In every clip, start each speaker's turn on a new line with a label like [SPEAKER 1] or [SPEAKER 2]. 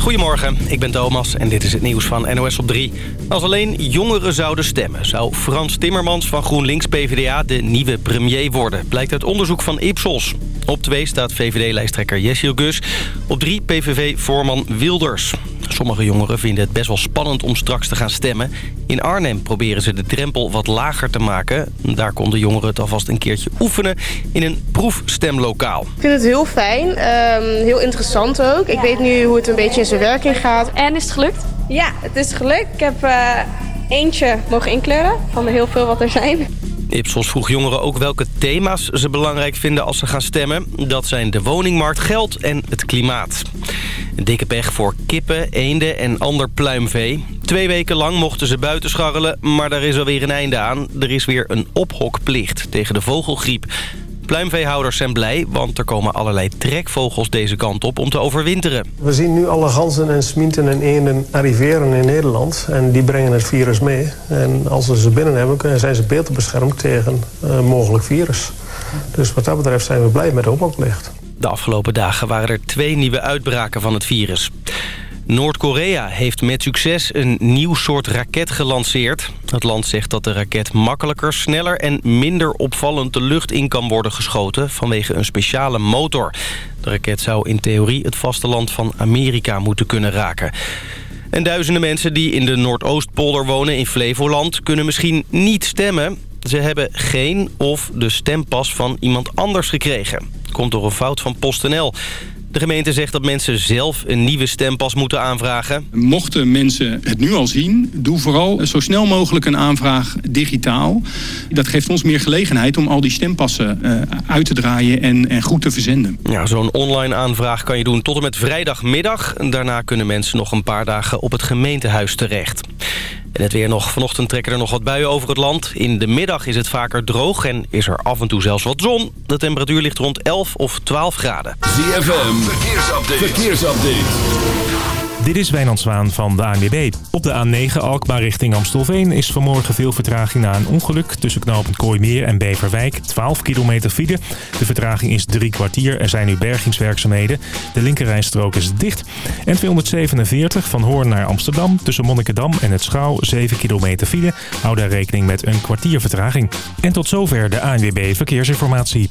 [SPEAKER 1] Goedemorgen, ik ben Thomas en dit is het nieuws van NOS op 3. Als alleen jongeren zouden stemmen... zou Frans Timmermans van GroenLinks-PVDA de nieuwe premier worden... blijkt uit onderzoek van Ipsos. Op 2 staat VVD-lijsttrekker Jessil Gus. Op 3 PVV-voorman Wilders. Sommige jongeren vinden het best wel spannend om straks te gaan stemmen. In Arnhem proberen ze de drempel wat lager te maken. Daar konden jongeren het alvast een keertje oefenen in een proefstemlokaal.
[SPEAKER 2] Ik vind het heel fijn, ehm, heel interessant ook. Ik weet nu hoe het een beetje in zijn werking gaat.
[SPEAKER 3] En is het gelukt?
[SPEAKER 2] Ja, het is gelukt. Ik heb uh, eentje mogen inkleuren van de heel veel wat er zijn.
[SPEAKER 1] Ipsos vroeg jongeren ook welke thema's ze belangrijk vinden als ze gaan stemmen. Dat zijn de woningmarkt, geld en het klimaat. Een dikke pech voor kippen, eenden en ander pluimvee. Twee weken lang mochten ze buiten scharrelen, maar daar is alweer een einde aan. Er is weer een ophokplicht tegen de vogelgriep. Pluimveehouders zijn blij, want er komen allerlei trekvogels deze kant op om te overwinteren.
[SPEAKER 4] We zien nu alle ganzen en sminten en eenden arriveren in Nederland. En die brengen het virus mee. En als we ze binnen hebben, zijn ze beter beschermd tegen uh, mogelijk virus. Dus wat dat betreft zijn we blij met de ophokplicht.
[SPEAKER 1] De afgelopen dagen waren er twee nieuwe uitbraken van het virus. Noord-Korea heeft met succes een nieuw soort raket gelanceerd. Het land zegt dat de raket makkelijker, sneller en minder opvallend de lucht in kan worden geschoten vanwege een speciale motor. De raket zou in theorie het vasteland van Amerika moeten kunnen raken. En duizenden mensen die in de Noordoostpolder wonen in Flevoland kunnen misschien niet stemmen. Ze hebben geen of de stempas van iemand anders gekregen. Komt door een fout van PostNL. De gemeente zegt dat mensen zelf een nieuwe stempas moeten aanvragen.
[SPEAKER 5] Mochten mensen het nu al zien, doe vooral zo snel mogelijk een aanvraag digitaal. Dat geeft ons meer gelegenheid om al die stempassen uh, uit te draaien en, en goed te verzenden.
[SPEAKER 1] Ja, Zo'n online aanvraag kan je doen tot en met vrijdagmiddag. Daarna kunnen mensen nog een paar dagen op het gemeentehuis terecht. En het weer nog. Vanochtend trekken er nog wat buien over het land. In de middag is het vaker droog en is er af en toe zelfs wat zon. De temperatuur ligt rond 11 of 12 graden.
[SPEAKER 6] ZFM, verkeersupdate. verkeersupdate.
[SPEAKER 7] Dit is Wijnand Zwaan van de ANWB. Op de A9 Alkmaar richting Amstelveen is vanmorgen veel vertraging na een ongeluk. Tussen knooppunt Kooimeer en Beverwijk. 12 kilometer file. De vertraging is drie kwartier. Er zijn nu bergingswerkzaamheden. De linkerrijstrook is dicht. En 247 van Hoorn naar Amsterdam. Tussen Monnikendam en het Schouw 7 kilometer file. Hou daar rekening met een kwartier vertraging. En tot zover de ANWB Verkeersinformatie.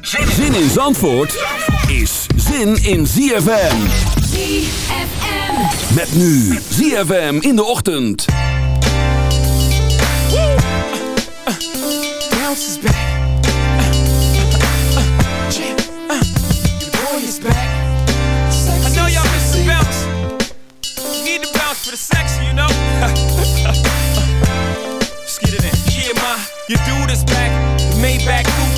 [SPEAKER 6] Zin in Zandvoort is zin in ZFM.
[SPEAKER 8] ZFM.
[SPEAKER 6] Met nu ZFM in de ochtend.
[SPEAKER 9] Bounce is back. boy is back. I know y'all miss the bounce. You need to bounce for the sexy, you know. Get it in. Yeah, ma, your dude is back. The Maybach coupe is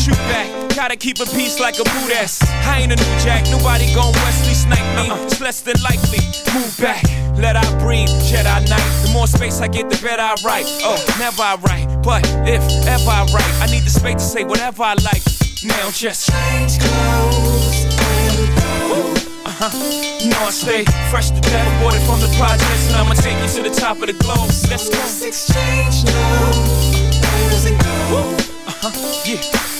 [SPEAKER 9] shoot back. Gotta keep a peace like a Buddhist. I ain't a new jack, nobody gon' Wesley snipe me. It's less than likely. Move back, let I breathe, Jedi Knight. The more space I get, the better I write. Oh, never I write, but if ever I write, I need the space to say whatever I like. Now just change clothes go. Uh-huh. You know I stay fresh to death, aborted from the projects, and I'ma take you to the top of the globe. Let's go. Let's exchange now. Uh-huh, yeah.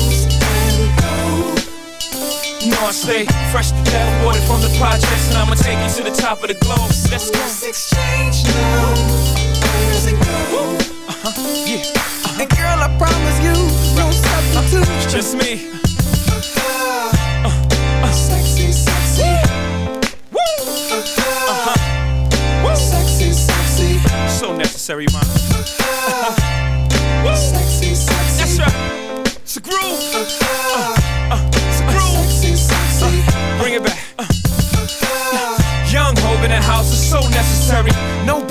[SPEAKER 10] You know I stay fresh to death, water from the projects, and I'ma take you to the top of the globe. Let's go.
[SPEAKER 11] Let's exchange numbers and go.
[SPEAKER 10] Uh-huh, yeah. Uh-huh.
[SPEAKER 11] And girl, I promise you, no substitute.
[SPEAKER 10] It's just me.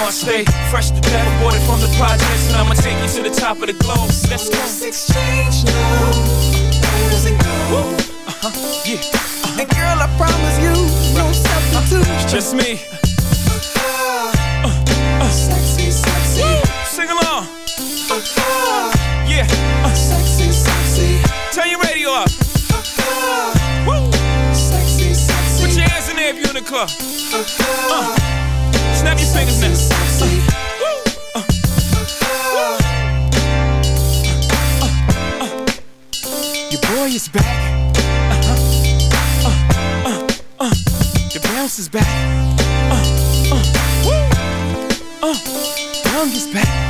[SPEAKER 10] I stay fresh to death, aborted from the projects, and I'ma take you to the top of the globe. Let's go.
[SPEAKER 11] Let's exchange numbers and go.
[SPEAKER 10] Uh-huh, yeah. Uh-huh.
[SPEAKER 11] And girl, I promise you, no substitute.
[SPEAKER 10] It's just me.
[SPEAKER 11] Uh, uh, sexy, sexy.
[SPEAKER 10] Woo! Sing along.
[SPEAKER 11] Uh,
[SPEAKER 10] yeah.
[SPEAKER 11] Uh, sexy, sexy.
[SPEAKER 10] Turn your radio up.
[SPEAKER 11] Uh,
[SPEAKER 10] Woo!
[SPEAKER 11] Sexy, sexy.
[SPEAKER 10] Put your hands in there if you're in the club.
[SPEAKER 11] Uh,
[SPEAKER 10] Snap your fingers now. Your boy is back. Uh-huh. Uh, uh, uh. Your bounce is back. Uh, uh, woo. Uh, Young is back.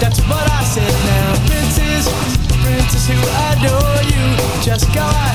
[SPEAKER 11] That's what I
[SPEAKER 12] said now, princess, princess who adore you. Just go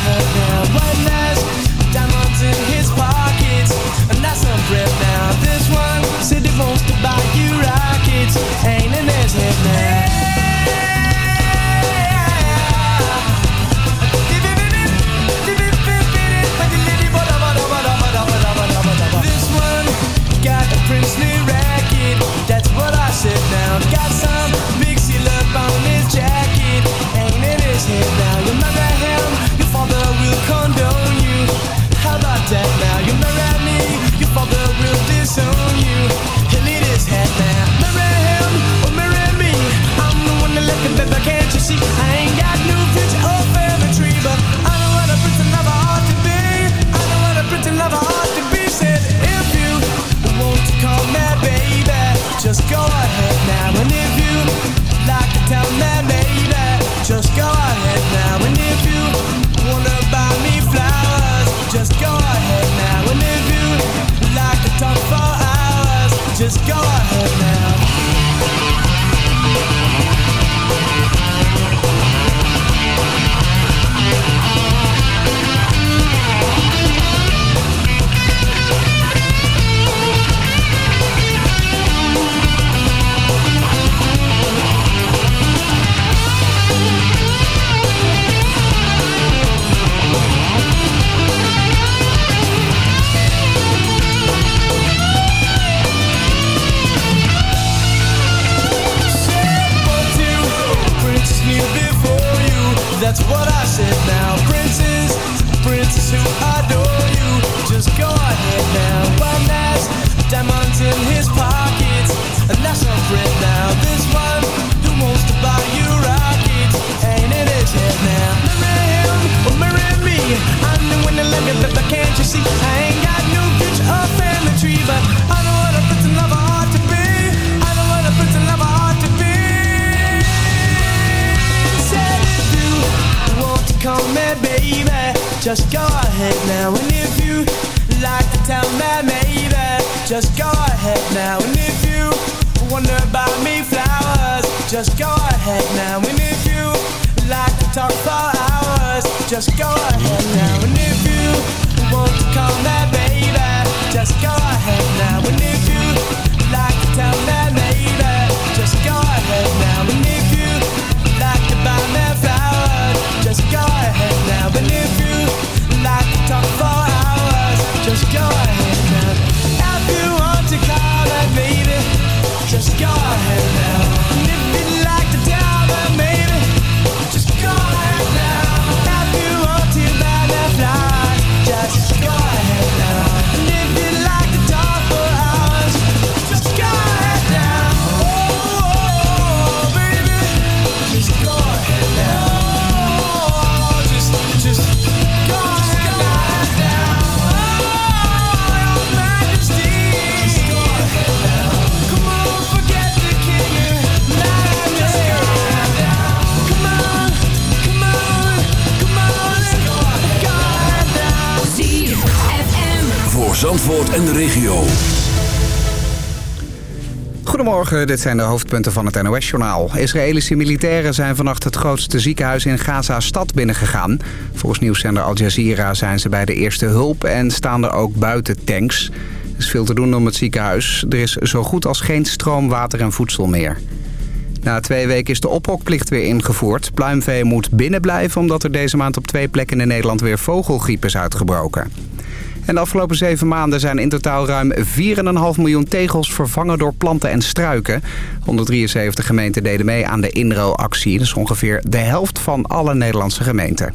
[SPEAKER 3] Dit zijn de hoofdpunten van het NOS-journaal. Israëlische militairen zijn vannacht het grootste ziekenhuis in Gaza-stad binnengegaan. Volgens nieuwszender Al Jazeera zijn ze bij de eerste hulp en staan er ook buiten tanks. Er is veel te doen om het ziekenhuis. Er is zo goed als geen stroom, water en voedsel meer. Na twee weken is de ophokplicht weer ingevoerd. Pluimvee moet binnen blijven omdat er deze maand op twee plekken in Nederland weer vogelgriep is uitgebroken. En de afgelopen zeven maanden zijn in totaal ruim 4,5 miljoen tegels vervangen door planten en struiken. 173 gemeenten deden mee aan de inruilactie. Dat is ongeveer de helft van alle Nederlandse gemeenten.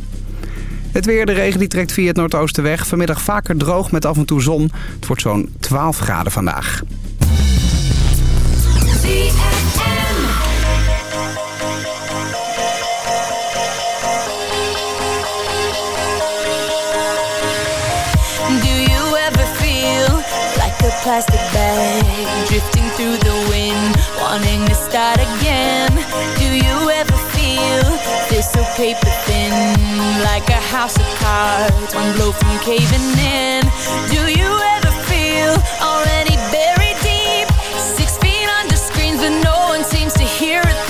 [SPEAKER 3] Het weer, de regen die trekt via het noordoosten weg. Vanmiddag vaker droog met af en toe zon. Het wordt zo'n 12 graden vandaag.
[SPEAKER 8] Plastic bag drifting through the wind, wanting to start again? Do you ever feel this so paper thin, like a house of cards, one blow from caving in? Do you ever feel already buried deep, six feet under screens, but no one seems to hear a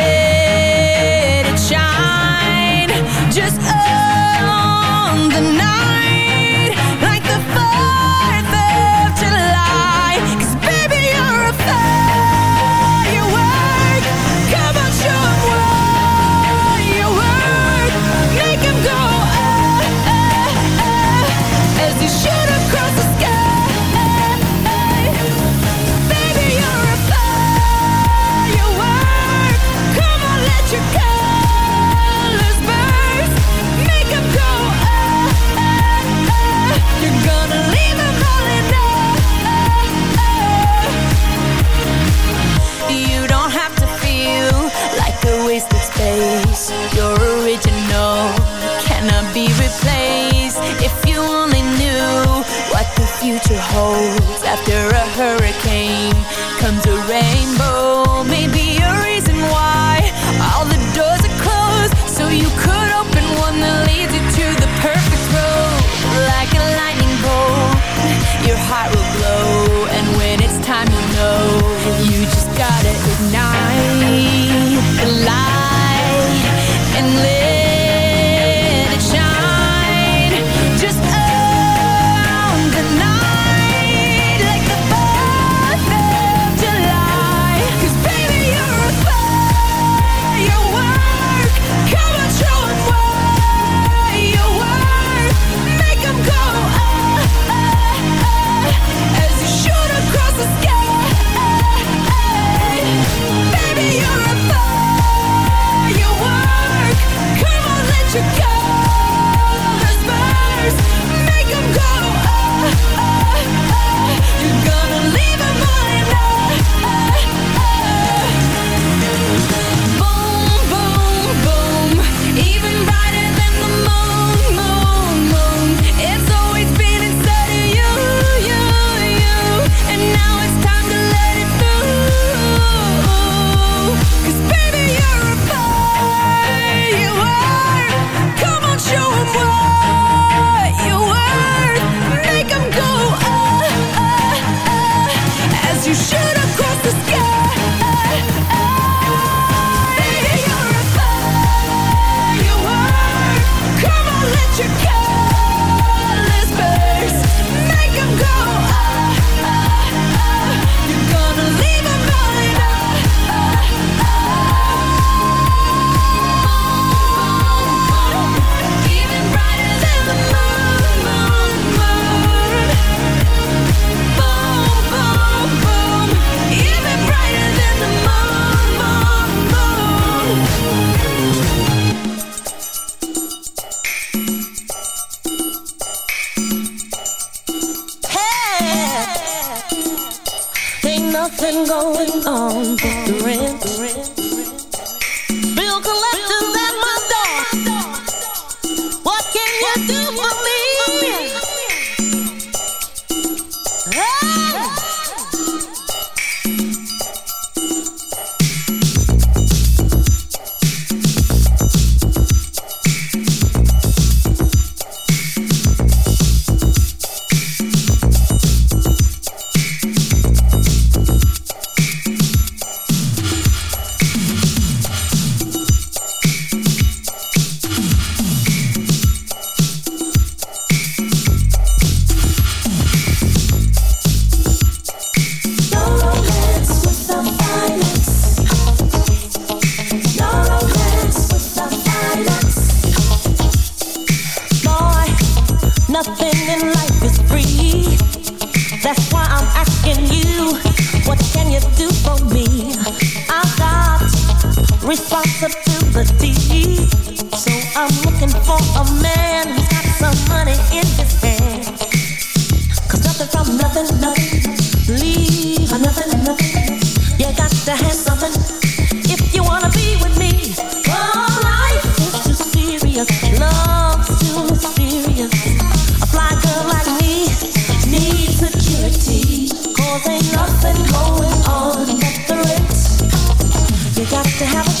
[SPEAKER 13] responsibility. So I'm looking for a man who's got some money in his to have a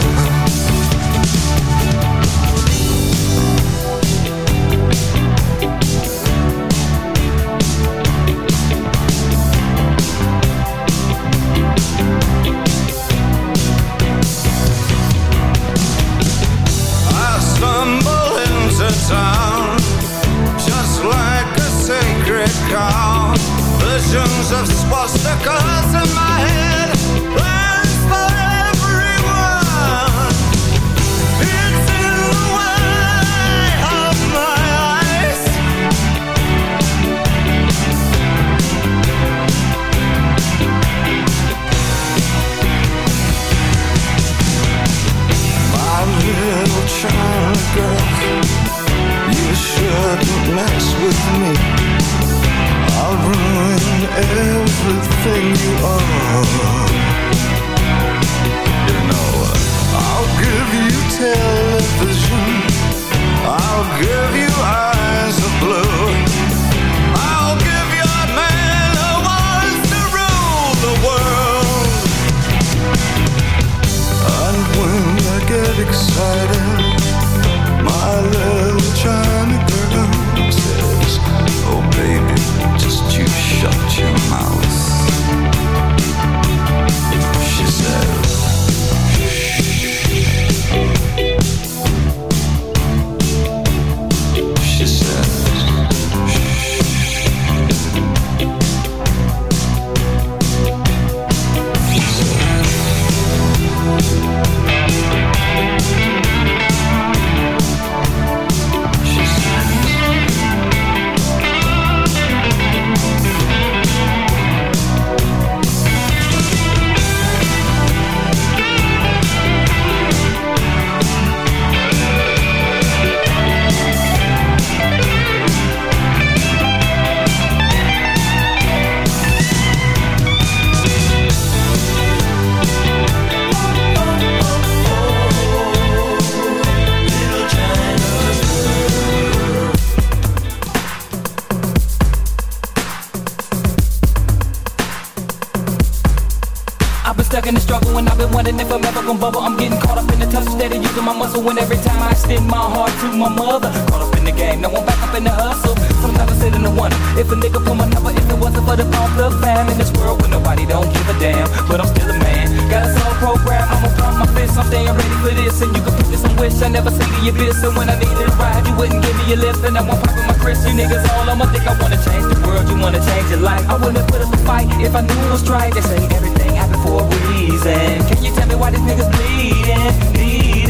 [SPEAKER 14] And
[SPEAKER 15] every time I extend my heart to my mother, caught up in the game, now I'm back up in the hustle. Sometimes I sit in the one. if a nigga pull my number, if it wasn't for the pump the fam in this world where nobody don't give a damn. But I'm still a man, got a soul program. I'ma pump my fist, I'm staying ready for this. And you can put this on wish, I never see the abyss. And when I needed a ride, you wouldn't give me a lift. And now I'm popping my Chris, you niggas all I'ma think I wanna change the world, you wanna change your life. I wouldn't put up a fight if I knew it was right. They say everything happened for a reason. Can you tell me why these niggas bleeding,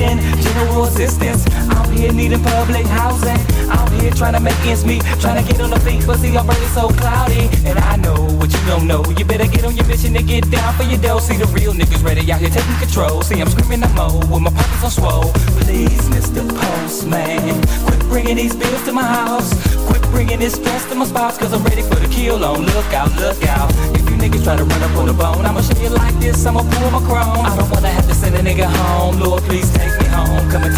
[SPEAKER 15] bleeding? General
[SPEAKER 16] assistance. Out here needing public housing. I'm here trying to make ends meet, trying to get on the feet, but see, already so cloudy. And I know what you don't know. You better get on your mission and get down for your dough. See the real niggas ready out here taking control. See, I'm screaming I'm mo with my pockets on swole. Please, Mr. Postman, quit bringing these bills to my house. Quit bringing this stress to my spouse, cause I'm ready for the kill on. Look out, look out. If you niggas try to run up on the bone, I'ma show you like this, I'ma pull my chrome. I don't wanna have to send a nigga home. Lord, please take home. Come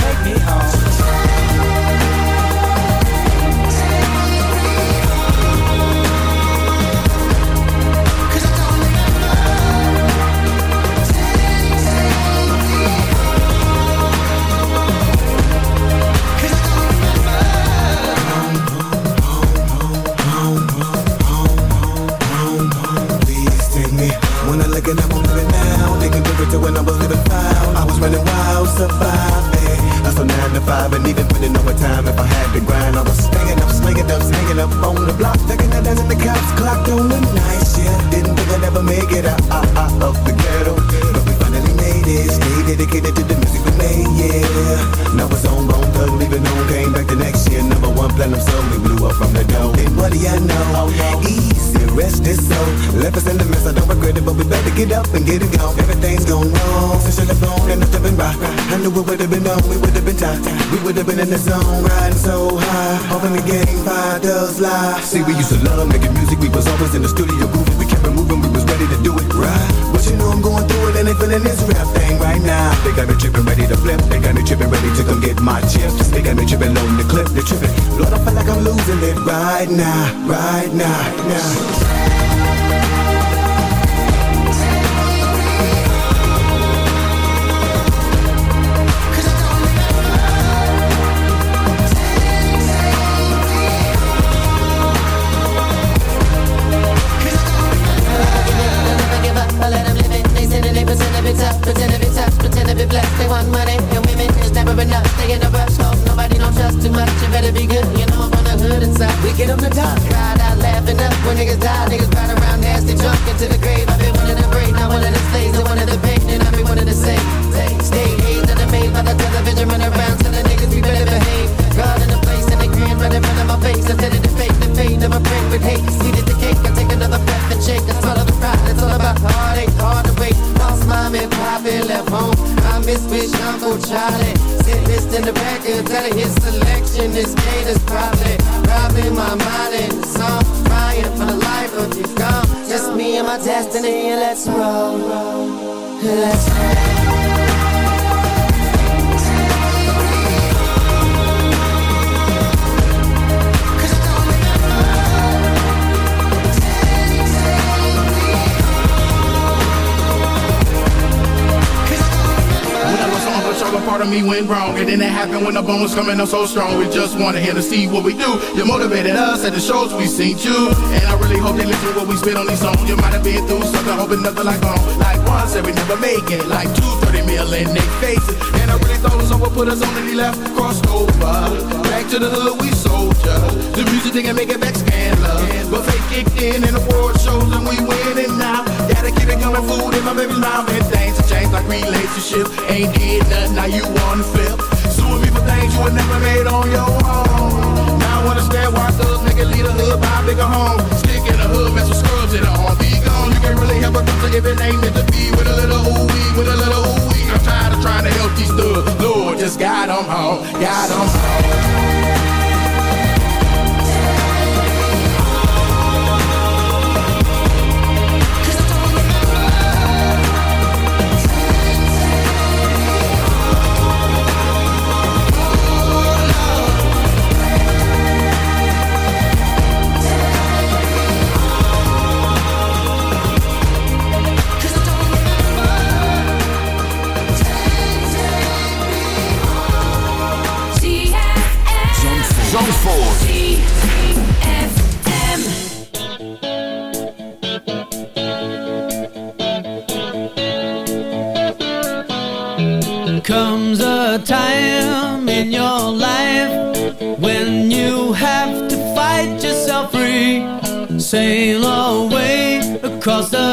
[SPEAKER 17] into the grave.
[SPEAKER 18] Went wrong. And then it happened when the bones coming up so strong. We just wanted him to see what we do. You motivated us at the shows we seen you. And I really hope they listen to what we spit on these songs. You might have been through something, hoping nothing like home. Like one said we never make it. Like two thirty million 30 mil in they faces. And I really thought someone put us on and he left, crossed over. Back to the hood, we soldier. The music didn't make it back scandalous. But fake kicked in and award shows and we winning now. Keep it coming, food in my baby's mouth. And things have changed like relationships. Ain't did nothing, now you wanna flip. Suing me for things you would never made on your own. Now I understand why thugs make it lead a hood, buy a bigger home. Stick in the hood, mess with scrubs in the arm. Be gone, you can't really help a doctor if it ain't meant to be. With a little ooh wee, with a little ooh wee. I'm tired of trying to help these thugs. Lord, just guide them home, guide them home.
[SPEAKER 14] Across the